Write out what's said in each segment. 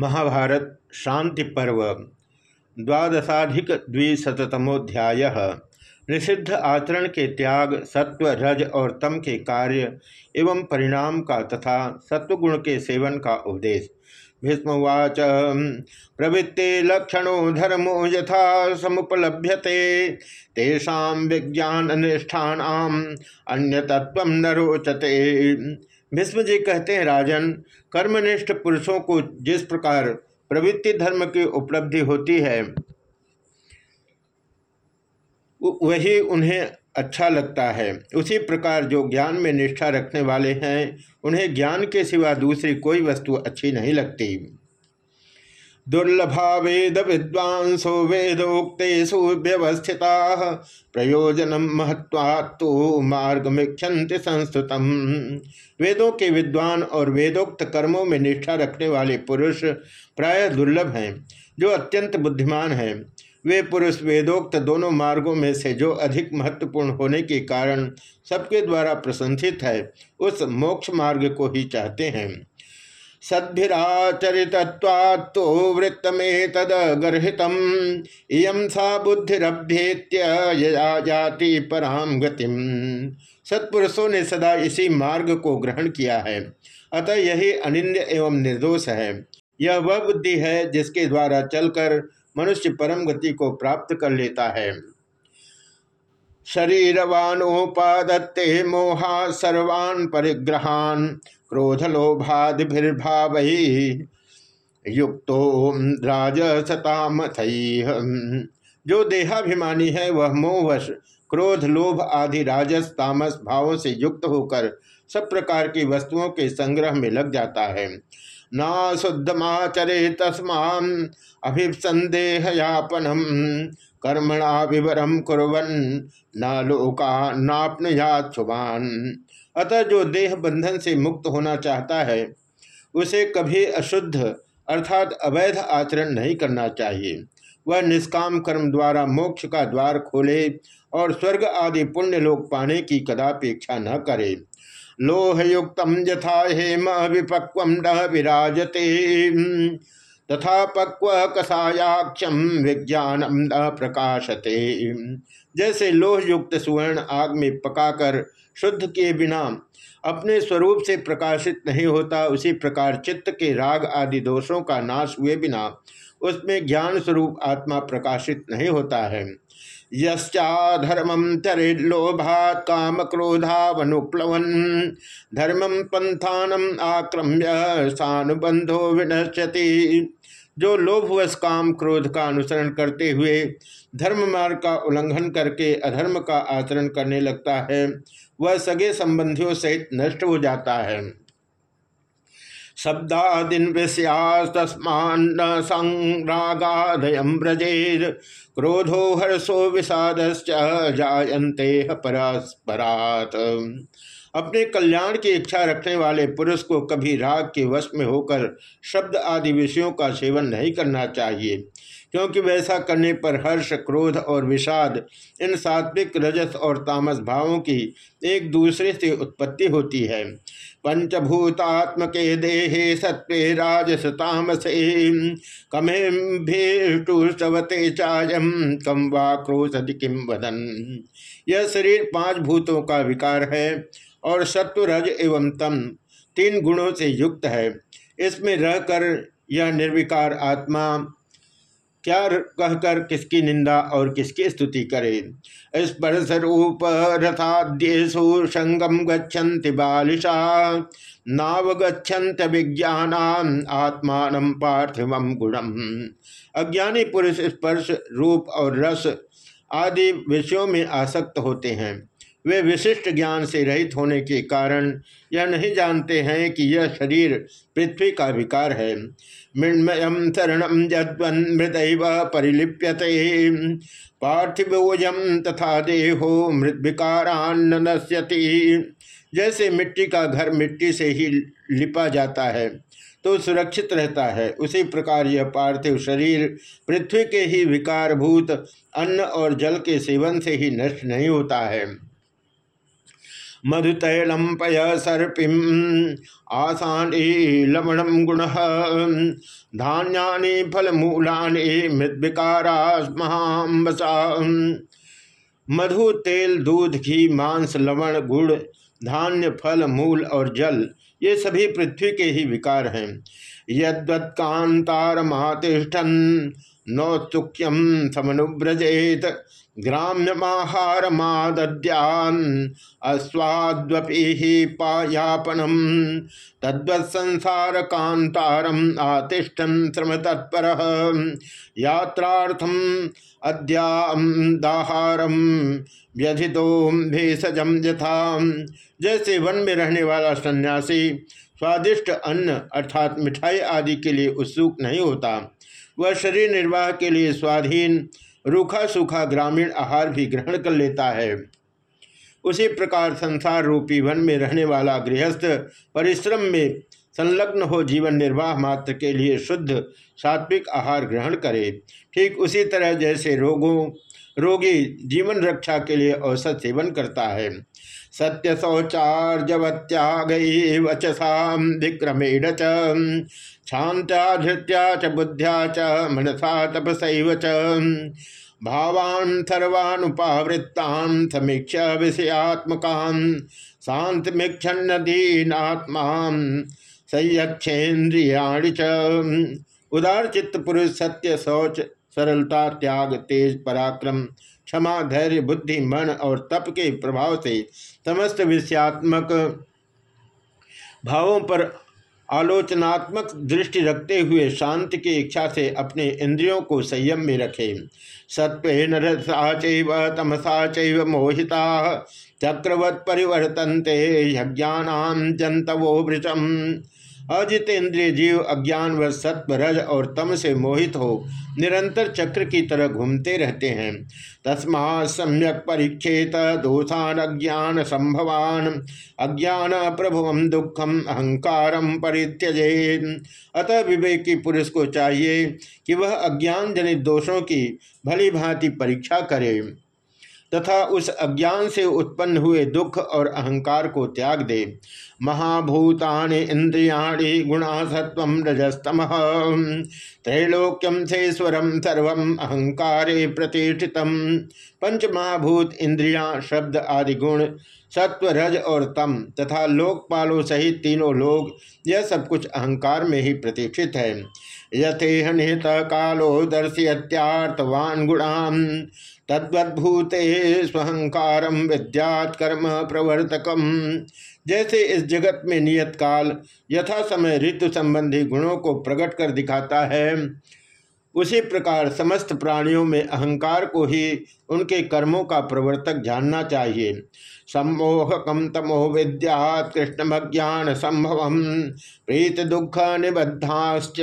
महाभारत शांति पर्व, द्वादशाधिक द्विशतमोध्याय निषिद्ध आचरण के त्याग, सत्व, रज और तम के कार्य एवं परिणाम का तथा सत्वगुण के सेवन का उपदेश। भीष्मवाच, प्रवृत्ति लक्षणों धर्मो यथा समुपलभ्यते, तेषा विज्ञान निष्ठान अन्य तत्व न रोचते। भीष्म जी कहते हैं, राजन, कर्मनिष्ठ पुरुषों को जिस प्रकार प्रवृत्ति धर्म की उपलब्धि होती है वही उन्हें अच्छा लगता है। उसी प्रकार जो ज्ञान में निष्ठा रखने वाले हैं, उन्हें ज्ञान के सिवा दूसरी कोई वस्तु अच्छी नहीं लगती। दुर्लभा वेद विद्वांसो वेदोक्तेषु व्यवस्थिता प्रयोजन महत्वात्तो मार्ग मिक्षंति संस्तुत वेदों के विद्वान और वेदोक्त कर्मों में निष्ठा रखने वाले पुरुष प्राय दुर्लभ हैं, जो अत्यंत बुद्धिमान हैं। वे पुरुष वेदोक्त दोनों मार्गों में से जो अधिक महत्वपूर्ण होने के कारण सबके द्वारा प्रशंसित है, उस मोक्ष मार्ग को ही चाहते हैं। सद्भिराचरितत्वात्तो वृत्तमें तद गर्हित इं सा बुद्धिरभ्येत्य जाति पराम गतिम। सत्पुरुषों ने सदा इसी मार्ग को ग्रहण किया है। अतः यही अनिंद्य एवं निर्दोष है। यह वह बुद्धि है जिसके द्वारा चलकर मनुष्य परम गति को प्राप्त कर लेता है। शरीरवानोपादत्ते मोहा सर्वान् परिग्रहान। क्रोधलोभादिर्भाव युक्तो राजसतामथ। जो देहाभिमानी है, वह मोहवश क्रोध लोभ आदि राजस तामस भावों से युक्त होकर सब प्रकार की वस्तुओं के संग्रह में लग जाता है। ना शुद्धमाचरे तस्मा अभिसंदेहयापनम, कर्मणा विवरम कुरन न लोका नापन शुभान। अतः जो देह बंधन से मुक्त होना चाहता है, उसे कभी अशुद्ध अर्थात अवैध आचरण नहीं करना चाहिए। वह निष्काम कर्म द्वारा मोक्ष का द्वार खोले और स्वर्ग आदि पुण्य लोक पाने की कदापेक्षा न करे। लोहयुक्त यथा हेम विपक्व विराजते तथा पक्व कसायाक्षम विज्ञानम प्रकाशते जैसे लोहयुक्त सुवर्ण आग में पकाकर शुद्ध किए बिना अपने स्वरूप से प्रकाशित नहीं होता, उसी प्रकार चित्त के राग आदि दोषों का नाश हुए बिना उसमें ज्ञान स्वरूप आत्मा प्रकाशित नहीं होता है। यश्चाधर्मम चरिलोभात काम क्रोधावनुप्लवन धर्मम पंथानम आक्रम्य सानुबंधो विनश्यति। जो लोभवश काम क्रोध का अनुसरण करते हुए धर्म मार्ग का उल्लंघन करके अधर्म का आचरण करने लगता है, वह सगे संबंधियों सहित नष्ट हो जाता है। विषयास्तस्मान संरागादयम ब्रजेद क्रोधो हर्षो विषाद जायन्ते परस्परात। अपने कल्याण की इच्छा रखने वाले पुरुष को कभी राग के वश में होकर शब्द आदि विषयों का सेवन नहीं करना चाहिए, क्योंकि वैसा करने पर हर्ष, क्रोध और विषाद, इन सात्विक, रजस और तामस भावों की एक दूसरे से उत्पत्ति होती है। पंचभूतात्म के देहे सत्वे राजस तामसे, कमे भेटुसवते चायम कम वा क्रोध किम वदन। यह शरीर पाँच भूतों का विकार है। और सत्व रज एवं तम तीन गुणों से युक्त है। इसमें रहकर यह निर्विकार आत्मा क्या कहकर किसकी निंदा और किसकी स्तुति करे? स्पर्श रूप रथाद्यु संगम गच्छन्ति बालिशा नाव गच्छन्त विज्ञान आत्मान पार्थिव गुणम। अज्ञानी पुरुष स्पर्श, रूप और रस आदि विषयों में आसक्त होते हैं। वे विशिष्ट ज्ञान से रहित होने के कारण यह नहीं जानते हैं कि यह शरीर पृथ्वी का विकार है। मृण्मयम शरणम मृद परिलिप्यते। पार्थिवोजम तथा देहो मृत विकारान्न नश्यति जैसे मिट्टी का घर मिट्टी से ही लिपा जाता है तो सुरक्षित रहता है। उसी प्रकार यह पार्थिव शरीर पृथ्वी के ही विकारभूत अन्न और जल के सेवन से ही नष्ट नहीं होता है। मधुतैलम पय सर्पिम आसानी लवणम गुण। धान्यानि फलमूलानि मृद्विकारा महाबसा मधु, तेल, दूध, घी, मांस, लवण, गुड़, धान्य, फल, मूल और जल, ये सभी पृथ्वी के ही विकार हैं। यद्वत्कांतार मातिष्ठन नौतुक्यम समनुव्रजेत। ग्राम्यमाहार माद्यान अस्वाद्वपी पायापनम तद्वत्संसार कांतारम आतिष्ठन श्रम तत्पर यात्रार्थम अद्याहारम व्यधितो भेषजम यथा जैसे वन में रहने वाला सन्यासी, स्वादिष्ट अन्न अर्थात मिठाई आदि के लिए उत्सुक नहीं होता। वह शरीर निर्वाह के लिए स्वाधीन रूखा सूखा ग्रामीण आहार भी ग्रहण कर लेता है। उसी प्रकार संसार रूपी वन में रहने वाला गृहस्थ परिश्रम में संलग्न हो जीवन निर्वाह मात्र के लिए शुद्ध सात्विक आहार ग्रहण करे। ठीक उसी तरह जैसे रोगों, रोगी जीवन रक्षा के लिए औसत सेवन करता है। सत्य शौचार्जवत्याग वचसा विक्रमेण शांत्या धृत्या च बुद्ध्या च मनसा तपसैव च। भावान सर्वानुपावृत्तान समीक्ष विषयात्मकान शांतमीक्षन्नदीनात्मा संयक्षेन्द्रियाणि च। उदार चित्त सत्य शौच सरलता, त्याग, तेज, पराक्रम क्षमा, धैर्य, बुद्धि, मन और तप के प्रभाव से समस्त विषयात्मक भावों पर आलोचनात्मक दृष्टि रखते हुए शांति की इच्छा से अपने इंद्रियों को संयम में रखे। सत्व नरसा चैव, तमसा चैव, मोहिता चक्रवत परिवर्तनते यज्ञानाम जंतवो वृचम अजितेंद्रिय जीव अज्ञान व सत्व रज और तम से मोहित हो, निरंतर चक्र की तरह घूमते रहते हैं। तस्मा सम्यक परीक्षेत दोषान अज्ञान संभवान। अज्ञान प्रभुव दुखम अहंकार परित्यजे अतः विवेकी पुरुष को चाहिए कि वह अज्ञान जनित दोषों की भली भांति परीक्षा करे। तथा उस अज्ञान से उत्पन्न हुए दुख और अहंकार को त्याग दे। महाभूतानि इंद्रियाणि गुणा सत्व रजस्तम। त्रैलोक्यम से स्वरम सर्व अहंकारे प्रतिष्ठित पंच महाभूत इंद्रिया, शब्द आदि गुण, सत्व, रज और तम तथा लोकपालों सहित तीनों लोग, यह सब कुछ अहंकार में ही प्रतिष्ठित है। यथेह निहित कालो दर्शयत्यार्थवान गुणाम तद्वद्भूते स्वहंकार विद्यात कर्म प्रवर्तकम जैसे इस जगत में नियत काल यथा समय ऋतु संबंधी गुणों को प्रकट कर दिखाता है, उसी प्रकार समस्त प्राणियों में अहंकार को ही उनके कर्मों का प्रवर्तक जानना चाहिए। सम्मोहकम तमो विद्यात कृष्णमज्ञान संभव प्रीत दुख निबद्धाश्च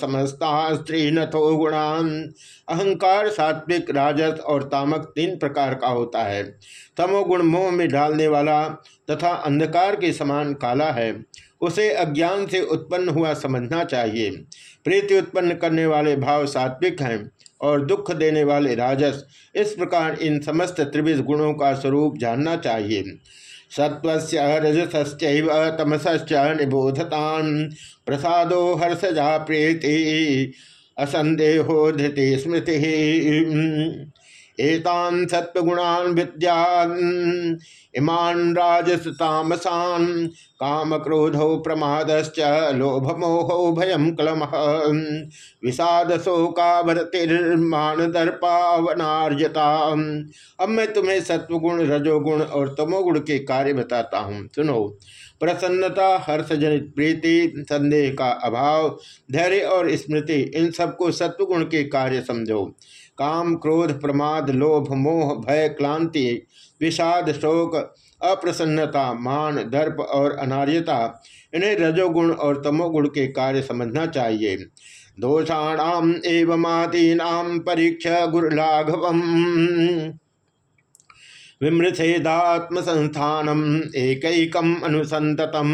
समस्ता स्त्री नथो गुणान। अहंकार, सात्विक, राजस और तामक तीन प्रकार का होता है। तमोगुण मोह में डालने वाला तथा अंधकार के समान काला है। उसे अज्ञान से उत्पन्न हुआ समझना चाहिए। प्रीति उत्पन्न करने वाले भाव सात्विक हैं। और दुख देने वाले राजस। इस प्रकार इन समस्त त्रिविध गुणों का स्वरूप जानना चाहिए। सत्व रजसच तमसच निबोधतान प्रसादो हर्षजा प्रीति। असंदेहो धृति स्मृति। एतान सत्वगुणान विद्यान। इमान राजसतामसान। काम क्रोधो प्रमादश्च लोभ मोहो भयम क्लम। विषाद शोकावरतिर्मान दर्पावनार्यता अब मैं तुम्हें सत्वगुण रजोगुण और तमोगुण के कार्य बताता हूँ। सुनो। प्रसन्नता, हर्षजनित प्रीति, संदेह का अभाव, धैर्य और स्मृति, इन सबको सत्वगुण के कार्य समझो। काम, क्रोध, प्रमाद, लोभ, मोह, भय, क्लांति, विषाद, शोक, अप्रसन्नता, मान, दर्प और अनार्यता, इन्हें रजोगुण और तमोगुण के कार्य समझना चाहिए। दोषाणाम एवं आदीनाम परीक्षा गुरुलाघवम। विमृथेदात्म संस्थानम एक अनुसंततम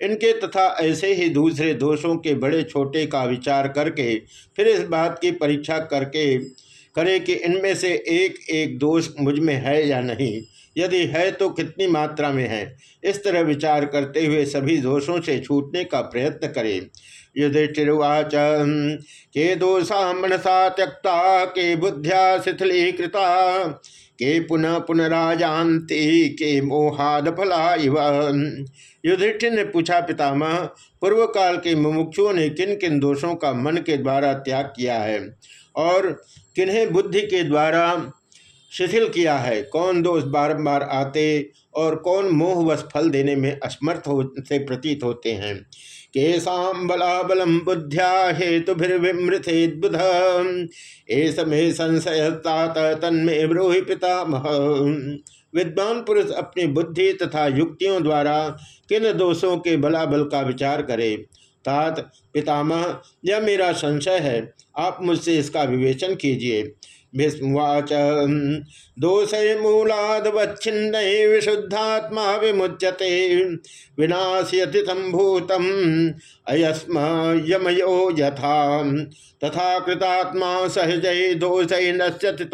इनके तथा ऐसे ही दूसरे दोषों के बड़े छोटे का विचार करके, फिर इस बात की परीक्षा करके, करें कि इनमें से एक एक दोष मुझमें है या नहीं। यदि है तो कितनी मात्रा में है? इस तरह विचार करते हुए सभी दोषों से छूटने का प्रयत्न करें। युधिष्ठिर्वाच, के दोषा मनसा त्यक्ता, के बुद्ध्या शिथिलीकृता के पुनः पुनराजानती, के मोहाद फला इव युधिष्ठिर ने पूछा, पितामह पूर्व काल के मुमुक्षुओं ने किन किन दोषों का मन के द्वारा त्याग किया है और किन्हें बुद्धि के द्वारा शिथिल किया है? कौन दोष बारंबार आते और कौन मोहवश फल देने में असमर्थ हो, से प्रतीत होते हैं? बुद्ध्या हेतुभिर्विमृथेद्बुध। एस तन्मे ब्रूहि पितामह। विद्वान पुरुष अपनी बुद्धि तथा युक्तियों द्वारा किन दोषों के बलाबल का विचार करे? तात, पितामह, यह मेरा संशय है। आप मुझसे इसका विवेचन कीजिए। भीष्मवाच दोषे मूलादवच्छिन्न विशुद्धात्मा विमुच्यते। विनाशयति संभूतम अयस्म यमयो यथा तथा कृतात्मा सहज दोष नश्यति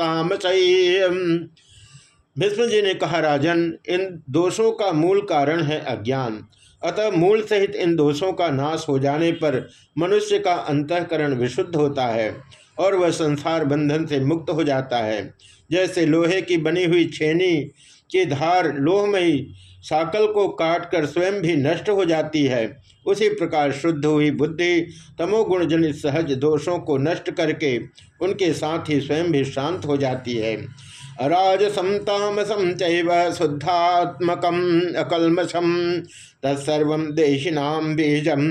भीष्म जी ने कहा, राजन, इन दोषों का मूल कारण है अज्ञान। अतः मूल सहित इन दोषों का नाश हो जाने पर मनुष्य का अंतकरण विशुद्ध होता है। और वह संसार बंधन से मुक्त हो जाता है। जैसे लोहे की बनी हुई छेनी की धार लोहमयी साकल को काटकर स्वयं भी नष्ट हो जाती है। उसी प्रकार शुद्ध हुई बुद्धि तमोगुण जनित सहज दोषों को नष्ट करके उनके साथ ही स्वयं भी शांत हो जाती है। अराजसम तामसम चैव शुद्धात्मकम अकलमशम तत्सर्व देशिनाम बीजम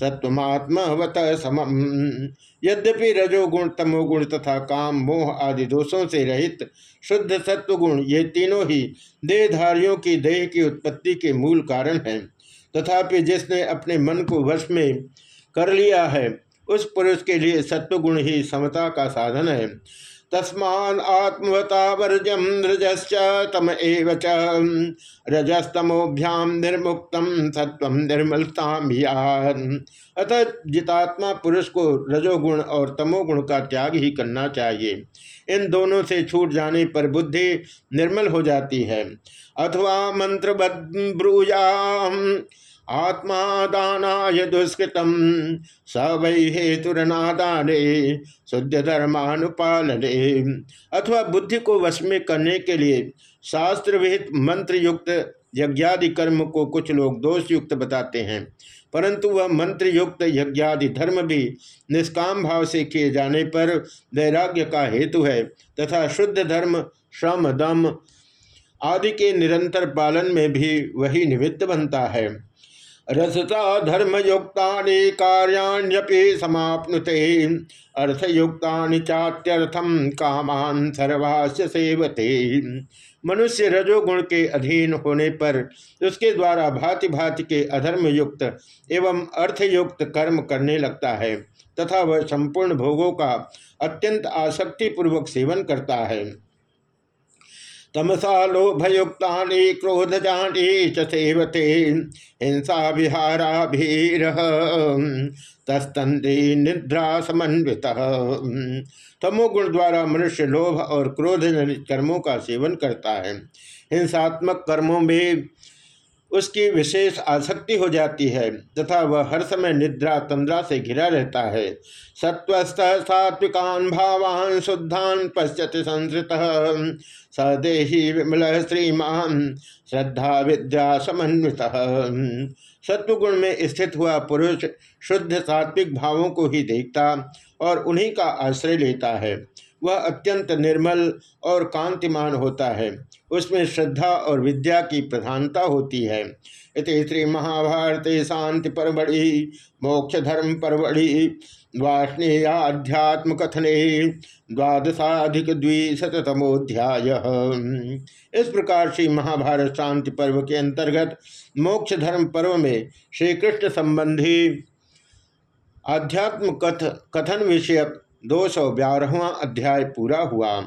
सत्वत्मवत समम। यद्यपि रजोगुण, तमोगुण तथा काम, मोह आदि दोषों से रहित शुद्ध सत्वगुण ये तीनों ही देहधारियों की देह की उत्पत्ति के मूल कारण हैं। तथापि जिसने अपने मन को वश में कर लिया है, उस पुरुष के लिए सत्वगुण ही समता का साधन है। तस्मान आत्मवता वर्जम रजश्च तम एव रजस्तमोभ्याम निर्मुक्तम सत्व निर्मलताम अतः जितात्मा पुरुष को रजोगुण और तमोगुण का त्याग ही करना चाहिए। इन दोनों से छूट जाने पर बुद्धि निर्मल हो जाती है। अथवा मंत्र ब्रूजाम आत्मा दानाय दुष्कृतम। स वै हेतुरनादाने शुद्ध धर्मानुपालने अथवा बुद्धि को वश में करने के लिए शास्त्र विहित मंत्र युक्त यज्ञादि कर्म को कुछ लोग दोष युक्त बताते हैं। परंतु वह मंत्र युक्त यज्ञादि धर्म भी निष्काम भाव से किए जाने पर वैराग्य का हेतु है तथा शुद्ध धर्म, श्रम, दम आदि के निरंतर पालन में भी वही निमित्त बनता है। रसता धर्मयुक्ता कार्याण्यपि समाप्नुते। अर्थयुक्ता चात्यर्थम कामान सर्वास्य सेवते। मनुष्य रजोगुण के अधीन होने पर उसके द्वारा भांति भांति के अधर्मयुक्त एवं अर्थयुक्त कर्म करने लगता है, तथा वह संपूर्ण भोगों का अत्यंत आसक्तिपूर्वक सेवन करता है। तमसा लोभयुक्ता क्रोधजानी चेवते हिंसा विहारा भीर तस्तंदी निद्रा समन्वित तमोगुण द्वारा मनुष्य लोभ और क्रोध कर्मों का सेवन करता है। हिंसात्मक कर्मों में उसकी विशेष आसक्ति हो जाती है, तथा वह हर समय निद्रा तंद्रा से घिरा रहता है। सत्वस्थ सात्विकान भावान शुद्धान पश्यत संसृत सदेही विमल श्रीमान श्रद्धा विद्या समन्वित। सत्वगुण में स्थित हुआ पुरुष शुद्ध सात्विक भावों को ही देखता और उन्हीं का आश्रय लेता है। वह अत्यंत निर्मल और कांतिमान होता है। उसमें श्रद्धा और विद्या की प्रधानता होती है। इति श्री महाभारत शांति परवड़ी मोक्ष धर्म परवड़ी वाष्णेयाध्यात्म कथने द्वादशाधिक द्विशतमोध्याय इस प्रकार श्री महाभारत शांति पर्व के अंतर्गत मोक्ष धर्म पर्व में श्री कृष्ण संबंधी आध्यात्म कथ, कथन विषयक दो सौ अध्याय पूरा हुआ।